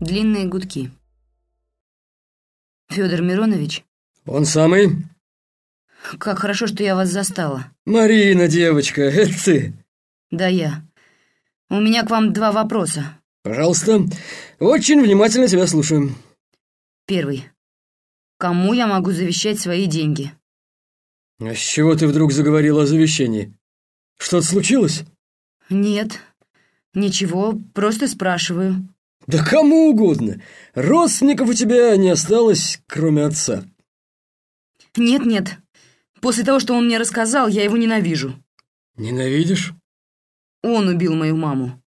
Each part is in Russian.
Длинные гудки. Федор Миронович, Он самый? как хорошо, что я вас застала. Марина, девочка, это ты. Да, я. У меня к вам два вопроса. Пожалуйста. Очень внимательно тебя слушаю. Первый. Кому я могу завещать свои деньги? А с чего ты вдруг заговорила о завещании? Что-то случилось? Нет. Ничего, просто спрашиваю. Да кому угодно. Родственников у тебя не осталось, кроме отца. Нет-нет. После того, что он мне рассказал, я его ненавижу. Ненавидишь? Он убил мою маму.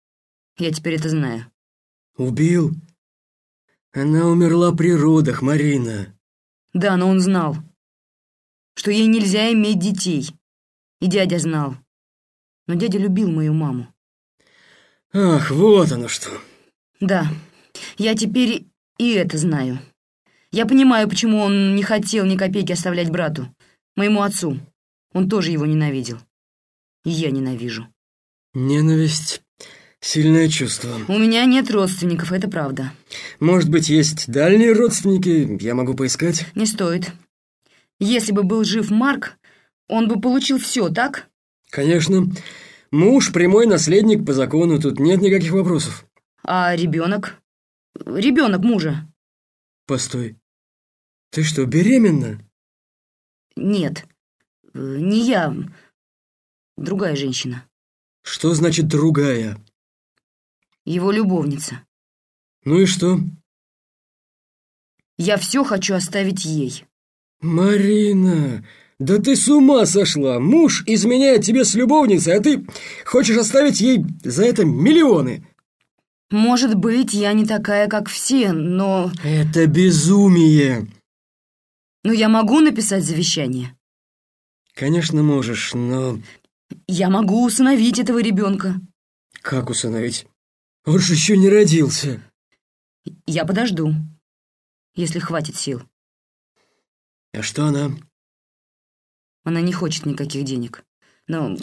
Я теперь это знаю. Убил? Она умерла при родах, Марина. Да, но он знал, что ей нельзя иметь детей. И дядя знал. Но дядя любил мою маму. Ах, вот оно что. Да, я теперь и это знаю. Я понимаю, почему он не хотел ни копейки оставлять брату, моему отцу. Он тоже его ненавидел. И я ненавижу. Ненависть — сильное чувство. У меня нет родственников, это правда. Может быть, есть дальние родственники? Я могу поискать? Не стоит. Если бы был жив Марк, он бы получил все, так? Конечно. Муж — прямой наследник по закону, тут нет никаких вопросов. А ребенок? Ребенок мужа? Постой. Ты что, беременна? Нет, э, не я. Другая женщина. Что значит другая? Его любовница. Ну и что? Я все хочу оставить ей. Марина, да ты с ума сошла! Муж изменяет тебе с любовницей, а ты хочешь оставить ей за это миллионы! Может быть, я не такая, как все, но... Это безумие! Но я могу написать завещание. Конечно, можешь, но Я могу усыновить этого ребенка. как усыновить? Он же еще не родился. Я подожду, если хватит сил. А что она? Она не хочет никаких денег. Но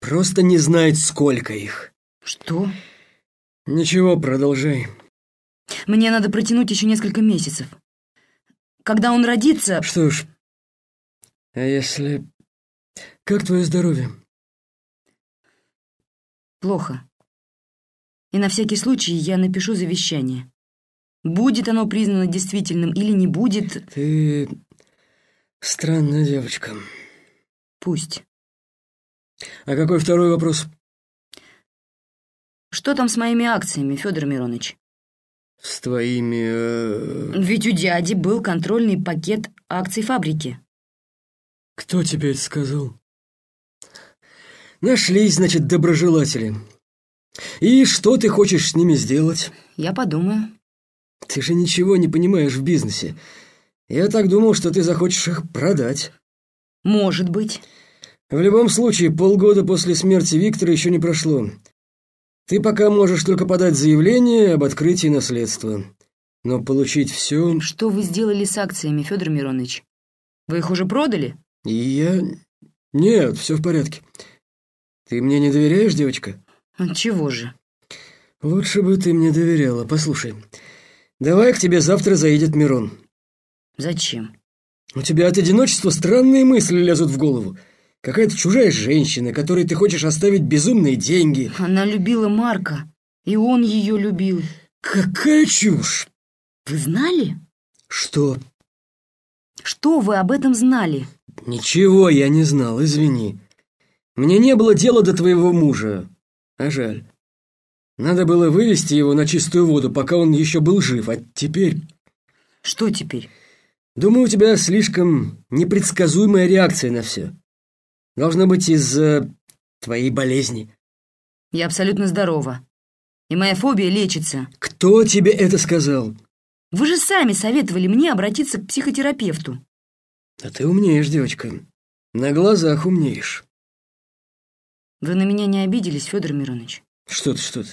Просто не знает, сколько их. что? Ничего, продолжай. Мне надо протянуть еще несколько месяцев. Когда он родится... Что ж, а если... Как твое здоровье? Плохо. И на всякий случай я напишу завещание. Будет оно признано действительным или не будет, Ты странная девочка. пусть. А какой второй вопрос? Что там с моими акциями, Федор Миронович? С твоими... э, Ведь у дяди был контрольный пакет акций фабрики. Кто тебе это сказал? Нашлись, значит, доброжелатели. И что ты хочешь с ними сделать? Я подумаю. Ты же ничего не понимаешь в бизнесе. Я так думал, что ты захочешь их продать. Может быть. В любом случае, полгода после смерти Виктора еще не прошло. Ты пока можешь только подать заявление об открытии наследства. Но получить все... Что вы сделали с акциями, Федор Миронович? Вы их уже продали? Я... Нет, все в порядке. Ты мне не доверяешь, девочка? Чего же? Лучше бы ты мне доверяла. Послушай, давай к тебе завтра заедет Мирон. Зачем? У тебя от одиночества странные мысли лезут в голову. Какая-то чужая женщина, которой ты хочешь оставить безумные деньги. Она любила Марка, и он ее любил. Какая чушь! Вы знали? Что? Что вы об этом знали? Ничего я не знал, извини. Мне не было дела до твоего мужа. А жаль. Надо было вывести его на чистую воду, пока он еще был жив, а теперь... Что теперь? Думаю, у тебя слишком непредсказуемая реакция на все. Должно быть из-за твоей болезни. Я абсолютно здорова. И моя фобия лечится. Кто тебе это сказал? Вы же сами советовали мне обратиться к психотерапевту. А ты умнеешь, девочка. На глазах умнеешь. Вы на меня не обиделись, Федор Миронович? Что ты, что ты.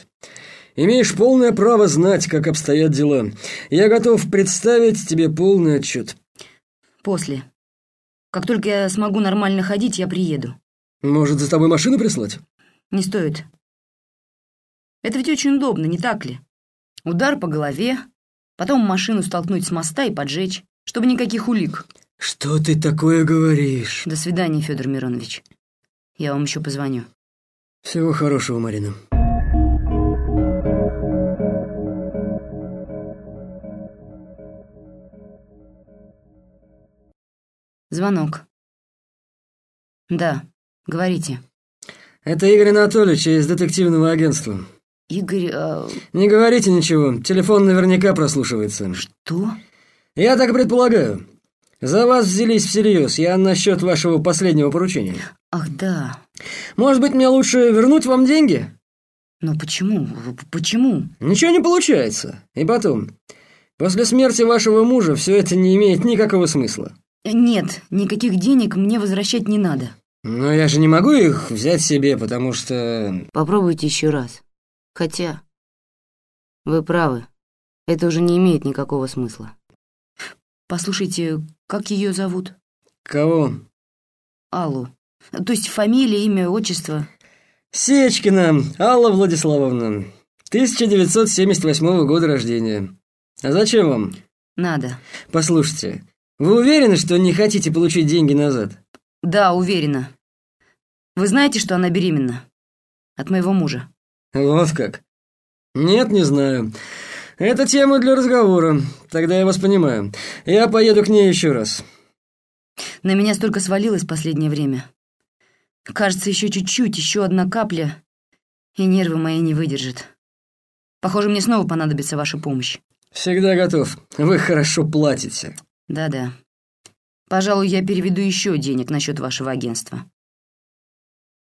Имеешь полное право знать, как обстоят дела. Я готов представить тебе полный отчет. После. Как только я смогу нормально ходить, я приеду. Может, за тобой машину прислать? Не стоит. Это ведь очень удобно, не так ли? Удар по голове, Потом машину столкнуть с моста и поджечь, чтобы никаких улик. Что ты такое говоришь? До свидания, Федор Миронович. Я вам еще позвоню. Всего хорошего, Марина. Звонок. Да, говорите. Это Игорь Анатольевич из детективного агентства. Игорь... а, Не говорите ничего, телефон наверняка прослушивается. Что? Я так предполагаю. За вас взялись всерьез, я насчет вашего последнего поручения. Ах, да. Может быть, мне лучше вернуть вам деньги? Но почему? Почему? Ничего не получается. И потом, после смерти вашего мужа все это не имеет никакого смысла. Нет, никаких денег мне возвращать не надо. Но я же не могу их взять себе, потому что... Попробуйте еще раз. Хотя... Вы правы. Это уже не имеет никакого смысла. Послушайте, как ее зовут? Кого? Аллу. То есть фамилия, имя, отчество. Сечкина Алла Владиславовна. 1978 года рождения. А зачем вам? Надо. Послушайте, вы уверены, что не хотите получить деньги назад? Да, уверена. Вы знаете, что она беременна? От моего мужа. Вот как. Нет, не знаю. Это тема для разговора. Тогда я вас понимаю. Я поеду к ней еще раз. На меня столько свалилось в последнее время. Кажется, еще чуть-чуть, еще одна капля, и нервы мои не выдержат. Похоже, мне снова понадобится ваша помощь. Всегда готов. Вы хорошо платите. Да-да. Пожалуй, я переведу еще денег на счет вашего агентства.